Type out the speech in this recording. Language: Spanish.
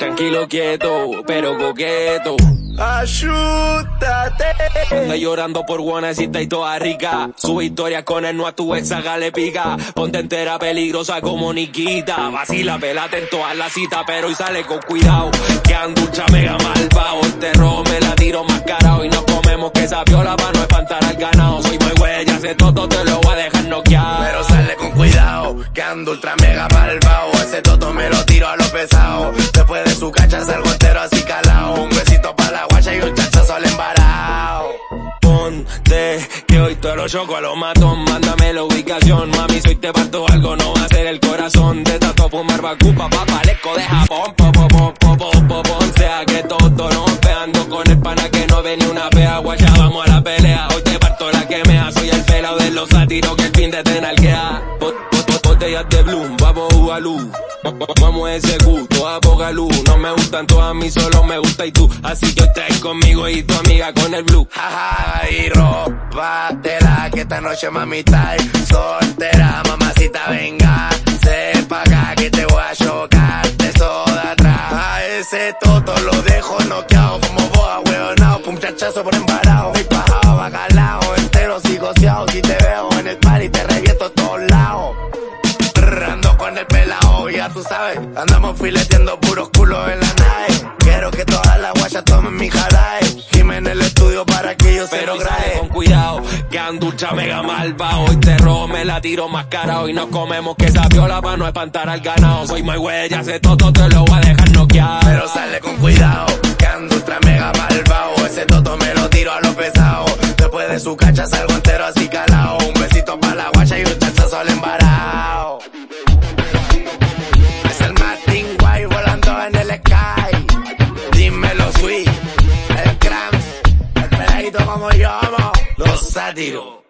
Tranquilo, quieto, pero coqueto. Ayúdate. Anda llorando por guanacita y toda rica. Su historia con él no a tu ex le pica. Ponte entera peligrosa como Nikita. Vacila, pelate en todas las citas, pero hoy sale con cuidado. Que anducha mega malvado. El terror me la tiro más caro y no comemos que esa viola para no espantar al ganado. Soy muy huella, sé todo, te lo voy a dejar noquear. Pero sale con cuidado, que ando ultra mega Ponte, que hoy todo lo choco a lo mato. Mándame la ubicación, mami, soy te parto algo. No va a ser el corazón de tanto fumar bacupa, papaleco de Japón. Po, po, po, po, po, po, sea que todo no pegando con el pana que no ve ni una fea. Guacha, vamos a la pelea. Hoy te parto la que me soy el pelado de los sátiros que el fin de tenalquea botellas de Bloom, vamos luz. Vamos ese gusto, a. No me gustan todas, a mí solo me gusta y tú. Así que traes conmigo y tu amiga con el blue. Jaja, y ropa tela que esta noche mamita soltera. Mamacita, venga, sepa acá que te voy a chocar de eso de atrás. A ese toto lo dejo noqueado como boa, weonao. Pum chachazo por embarazo. Y pajado, bacalao, pelao, ya tú sabes. Andamos fileteando puros culos en la nave. Quiero que todas las guayas tomen mi jarae. Dime en el estudio para que yo se lo grabe. con cuidado, que anducha mega malva. Hoy te robo, me la tiro más cara. Hoy nos comemos que esa viola para no espantar al ganado. Soy muy huella, sé todo, te lo voy a dejar noquear. Pero sale con cuidado, que anducha mega malva. Ese toto me lo tiro a lo pesado. Después de su cacha salgo entero así calado. Como yo amo los sátiros.